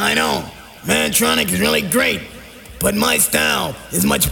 I know, Mantronic is really great, but my style is much.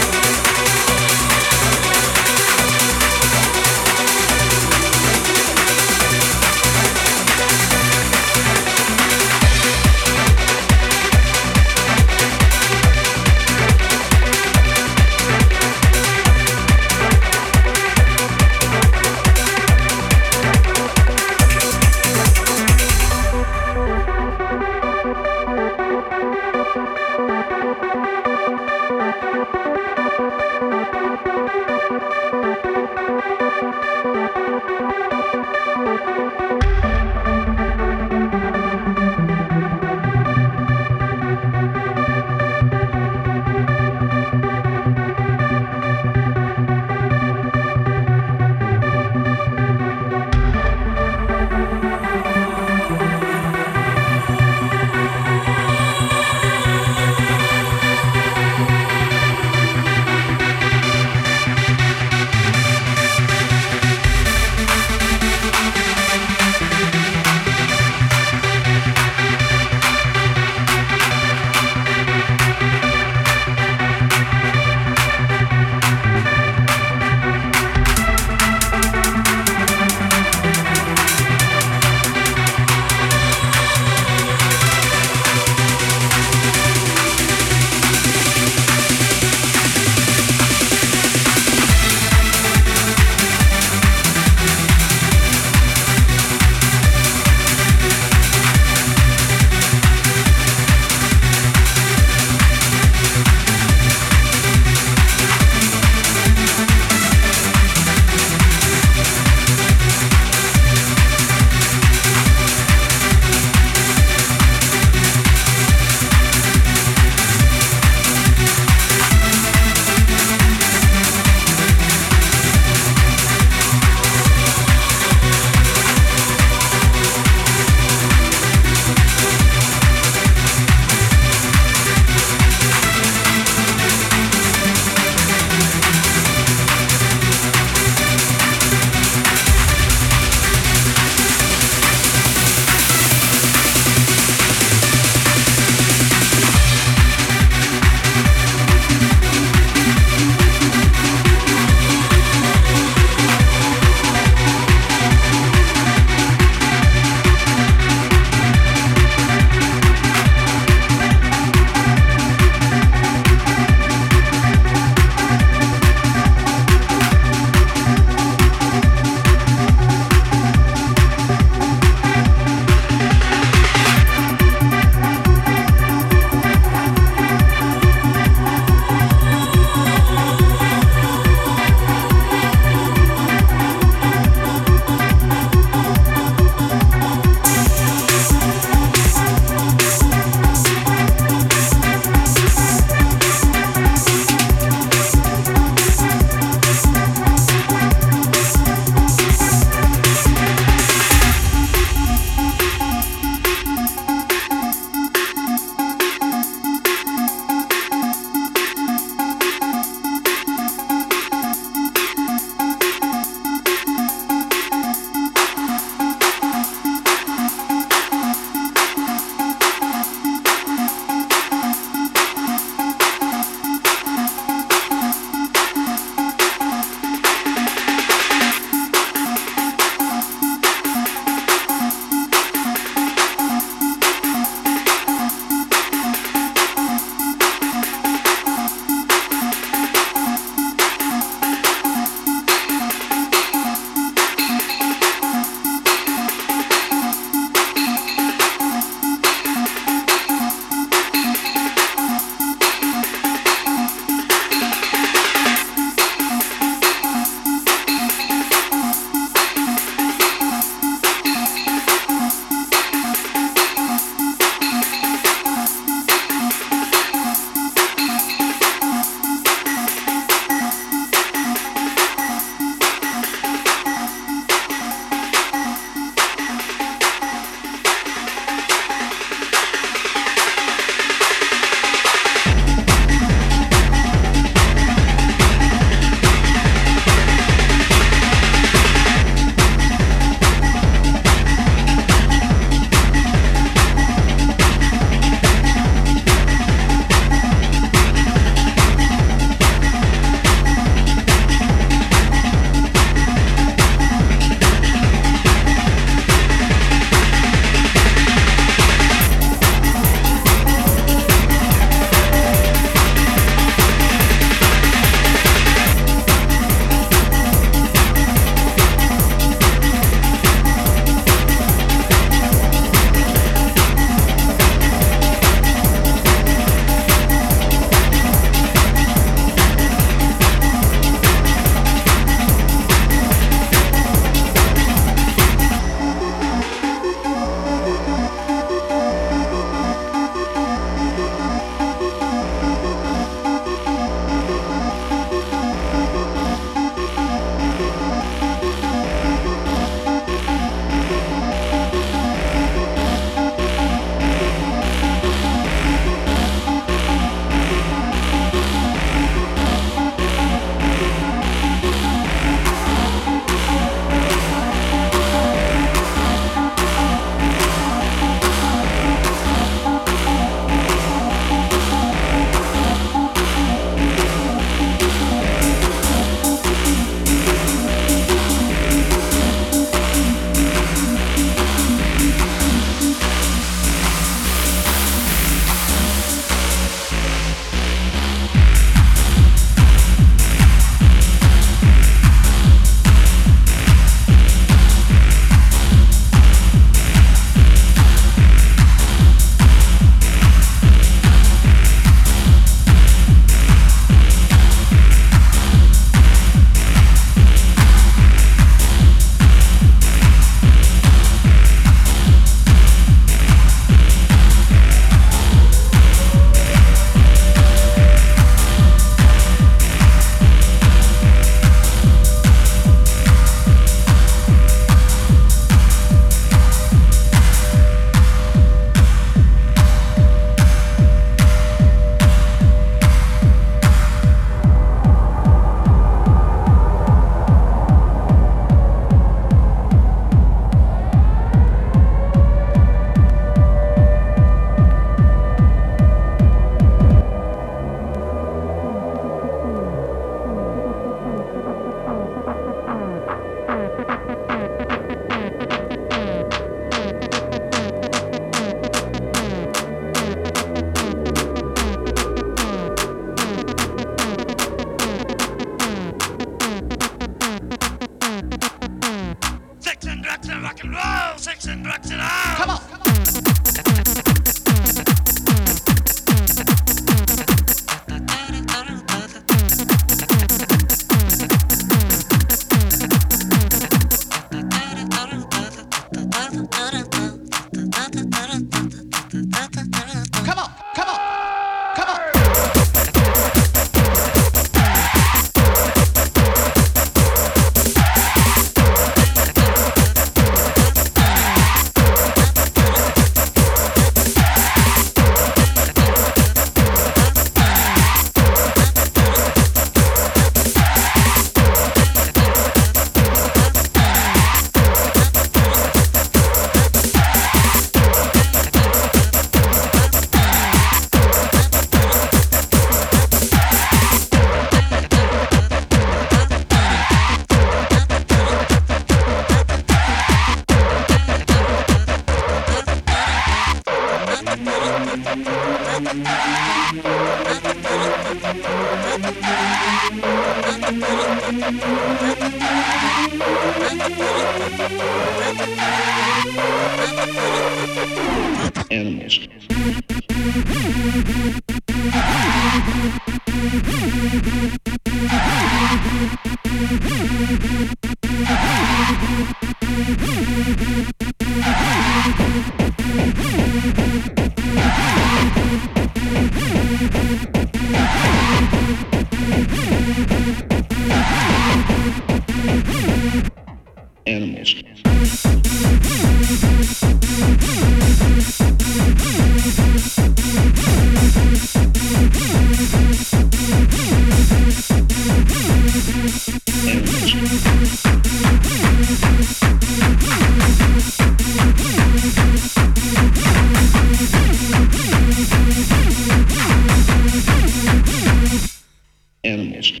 Animals.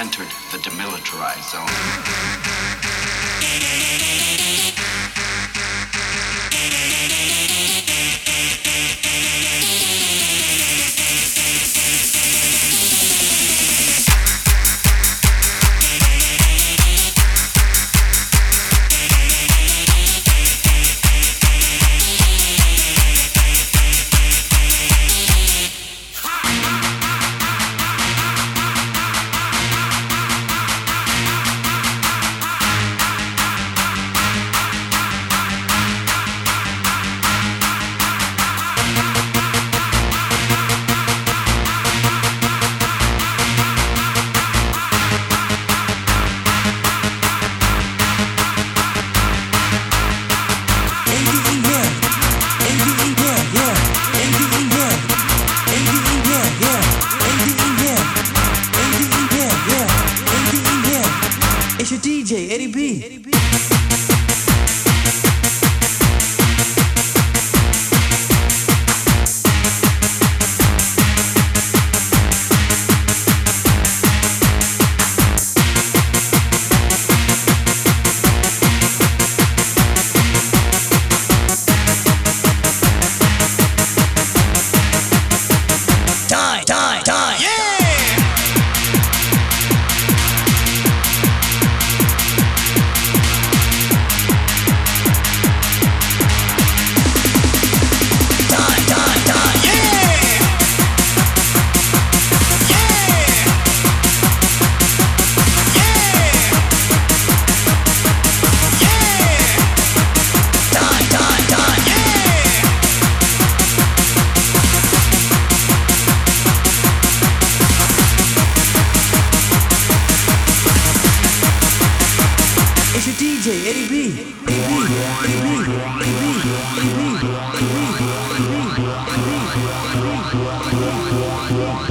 entered the demilitarized zone. Wow.